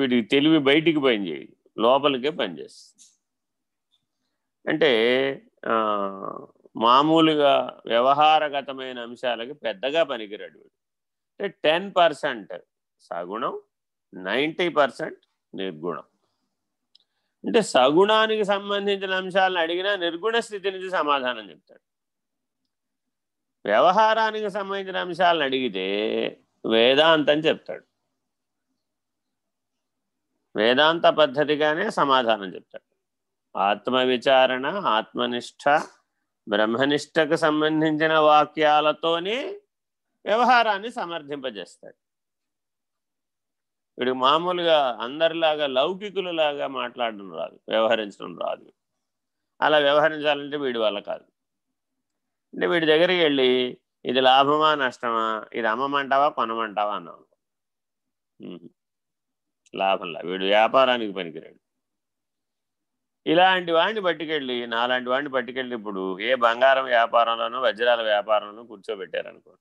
వీటికి తెలివి బయటికి పనిచేయదు లోపలికే పనిచేస్తుంది అంటే మామూలుగా వ్యవహారగతమైన అంశాలకి పెద్దగా పనికిరాడు వీడు. అంటే టెన్ పర్సెంట్ సగుణం నైంటీ పర్సెంట్ నిర్గుణం. అంటే సగుణానికి సంబంధించిన అంశాలను అడిగినా నిర్గుణ స్థితి నుంచి సమాధానం చెప్తాడు. వ్యవహారానికి సంబంధించిన అంశాలను అడిగితే వేదాంతం చెప్తాడు. వేదాంత పద్ధతిగానే సమాధానం చెప్తాడు. ఆత్మ విచారణ ఆత్మనిష్ట బ్రహ్మనిష్టకు సంబంధించిన వాక్యాలతోనే వ్యవహారాన్ని సమర్థింపజేస్తాడు. వీడికి మామూలుగా అందరిలాగా లౌకికులలాగా మాట్లాడడం రాదు వ్యవహరించడం రాదు. అలా వ్యవహరించాలంటే వీడి వల్ల కాదు. అంటే వీడి దగ్గరికి వెళ్ళి ఇది లాభమా నష్టమా ఇది అమ్మమంటావా కొనమంటావా అన్నాను లాభంలా వీడు వ్యాపారానికి పనికిరాడు. ఇలాంటి వాడిని పట్టుకెళ్ళి నాలాంటి వాడిని పట్టుకెళ్ళి ఇప్పుడు ఏ బంగారం వ్యాపారంలోనూ వజ్రాల వ్యాపారంలోనూ కూర్చోబెట్టారనుకోండి.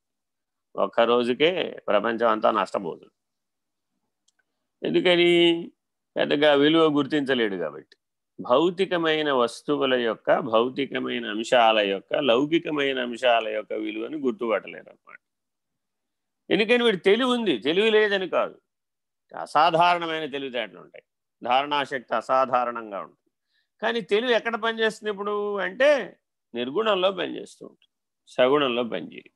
ఒక్క రోజుకే ప్రపంచం అంతా నష్టపోతుంది. ఎందుకని? పెద్దగా విలువ గుర్తించలేడు కాబట్టి. భౌతికమైన వస్తువుల యొక్క భౌతికమైన అంశాల యొక్క లౌకికమైన అంశాల యొక్క విలువను గుర్తుపట్టలేరు అనమాట ఎందుకని? వీడు తెలివి ఉంది. తెలివి లేదని కాదు. అసాధారణమైన తెలివితేటలు ఉంటాయి. ధారణాశక్తి అసాధారణంగా ఉంటుంది. కానీ తెలివి ఎక్కడ పనిచేస్తుంది ఇప్పుడు అంటే నిర్గుణంలో పనిచేస్తూ ఉంటుంది. సగుణంలో పనిచేయదు.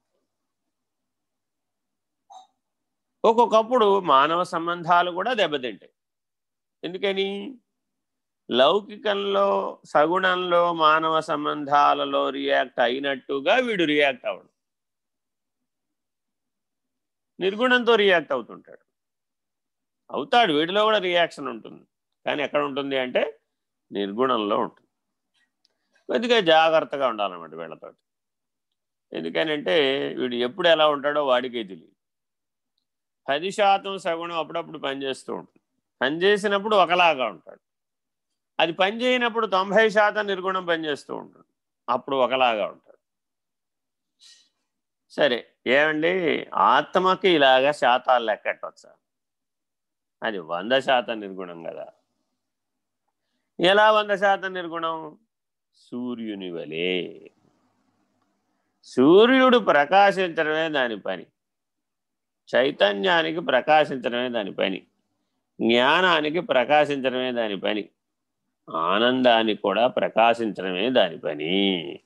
ఒక్కొక్కప్పుడు మానవ సంబంధాలు కూడా దెబ్బతింటాయి. ఎందుకని? లౌకికంలో సగుణంలో మానవ సంబంధాలలో రియాక్ట్ అయినట్టుగా వీడు రియాక్ట్ అవడం నిర్గుణంతో రియాక్ట్ అవుతుంటాడు. అవుతాడు వీటిలో కూడా రియాక్షన్ ఉంటుంది. కానీ ఎక్కడ ఉంటుంది అంటే నిర్గుణంలో ఉంటుంది. కొద్దిగా జాగ్రత్తగా ఉండాలన్నమాట వీళ్ళతో ఎందుకనంటే వీడు ఎప్పుడు ఎలా ఉంటాడో వాడికే తెలియదు. పది శాతం సగుణం అప్పుడప్పుడు పనిచేస్తూ ఉంటుంది. పనిచేసినప్పుడు ఒకలాగా ఉంటాడు. అది పనిచేయనప్పుడు తొంభై శాతం నిర్గుణం పనిచేస్తూ ఉంటుంది. అప్పుడు ఒకలాగా ఉంటాడు. సరే ఏమండి? ఆత్మకి ఇలాగా శాతాలు లెక్కట్టవచ్చా అది వంద శాతం నిర్గుణం కదా. ఎలా వంద శాతం నిర్గుణం? సూర్యుని వలే. సూర్యుడు ప్రకాశించడమే దాని పని. చైతన్యానికి ప్రకాశించడమే దాని పని. జ్ఞానానికి ప్రకాశించడమే దాని పని. ఆనందానికి కూడా ప్రకాశించడమే దాని పని.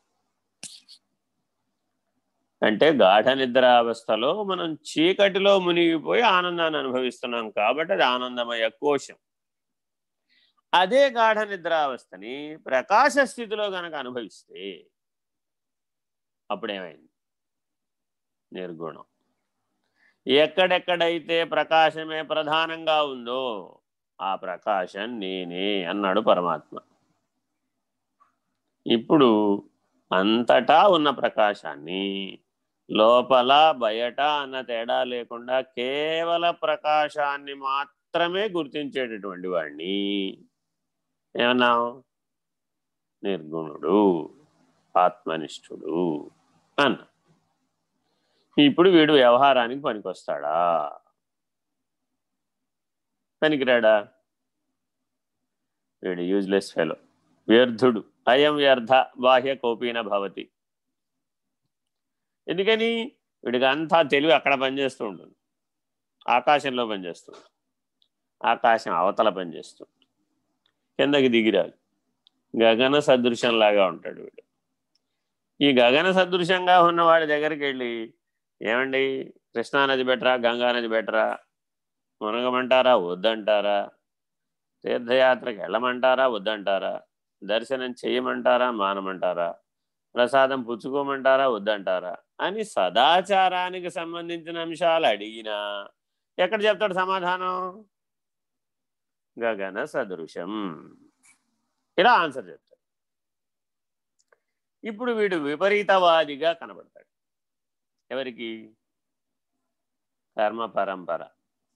అంటే గాఢ నిద్రావస్థలో మనం చీకటిలో మునిగిపోయి ఆనందాన్ని అనుభవిస్తున్నాం కాబట్టి అది ఆనందమయ కోశం. అదే గాఢ నిద్రావస్థని ప్రకాశ స్థితిలో గనక అనుభవిస్తే అప్పుడేమైంది? నిర్గుణం. ఎక్కడెక్కడైతే ప్రకాశమే ప్రధానంగా ఉందో ఆ ప్రకాశం నేనే అన్నాడు పరమాత్మ. ఇప్పుడు అంతటా ఉన్న ప్రకాశాన్ని లోపల బయట అన్న తేడా లేకుండా కేవల ప్రకాశాన్ని మాత్రమే గుర్తించేటటువంటి వాడిని. ఏమన్నావు? నిర్గుణుడు ఆత్మనిష్ఠుడు అన్న. ఇప్పుడు వీడు వ్యవహారానికి పనికొస్తాడా? పనికిరాడా? వీడు యూజ్లెస్ ఫెలో వ్యర్థుడు. అయం వ్యర్థ బాహ్య కోపీన భవతి. ఎందుకని? వీడికి అంతా తెలివి అక్కడ పనిచేస్తూ ఉంటుంది. ఆకాశంలో పనిచేస్తుంది ఆకాశం అవతల పనిచేస్తుంది కిందకి దిగిరాదు. గగన సదృశంలాగా ఉంటాడు వీడు. ఈ గగన సదృశంగా ఉన్న వాడి దగ్గరికి వెళ్ళి ఏమండి? కృష్ణానది బెటరా? గంగానది బెటరా? మునగమంటారా? వద్దంటారా? తీర్థయాత్రకి వెళ్ళమంటారా? వద్దంటారా? దర్శనం చేయమంటారా మానమంటారా ప్రసాదం పుచ్చుకోమంటారా వద్దంటారా అని సదాచారానికి సంబంధించిన అంశాలు అడిగినా ఎక్కడ చెప్తాడు సమాధానం? గగన సదృశం. ఇలా ఆన్సర్ చెప్తాడు. ఇప్పుడు వీడు విపరీతవాదిగా కనబడతాడు. ఎవరికి? కర్మ పరంపర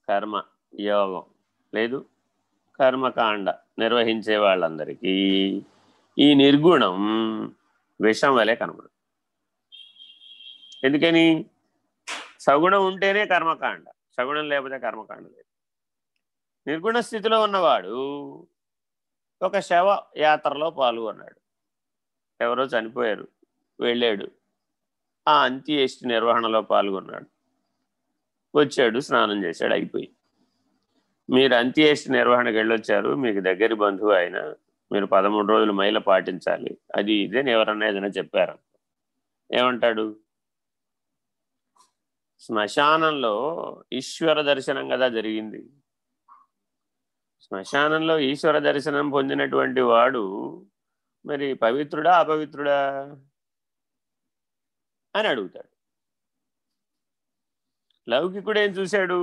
కర్మ యోగం. లేదు? కర్మకాండ. నిర్వహించే వాళ్ళందరికీ ఈ నిర్గుణం విషం వలె కనబడు ఎందుకని? సగుణం ఉంటేనే కర్మకాండ సగుణం లేకపోతే కర్మకాండ లేదు. నిర్గుణ స్థితిలో ఉన్నవాడు ఒక శవ యాత్రలో పాల్గొన్నాడు. ఎవరో చనిపోయారు వెళ్ళాడు. ఆ అంత్యేష్టి నిర్వహణలో పాల్గొన్నాడు. వచ్చాడు స్నానం చేశాడు అయిపోయి మీరు అంత్యేష్టి నిర్వహణకు వెళ్ళొచ్చారు మీకు దగ్గర బంధువు ఆయన మీరు పదమూడు రోజులు మైల పాటించాలి. అది ఇదేని ఎవరన్నా ఏదైనా చెప్పారు? ఏమంటాడు? శ్మశానంలో ఈశ్వర దర్శనం కదా జరిగింది. శ్మశానంలో ఈశ్వర దర్శనం పొందినటువంటి వాడు మరి పవిత్రుడా అపవిత్రుడా అని అడుగుతాడు. లౌకికుడు ఏం చూశాడు?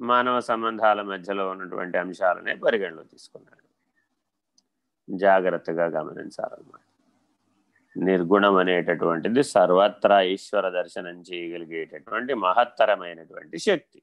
మానవ సంబంధాల మధ్యలో ఉన్నటువంటి అంశాలనే పరిగణలో తీసుకున్నాడు. జాగ్రత్తగా గమనించాలన్నమాట. నిర్గుణం అనేటటువంటిది సర్వత్రా ఈశ్వర దర్శనం చేయగలిగేటటువంటి మహత్తరమైనటువంటి శక్తి.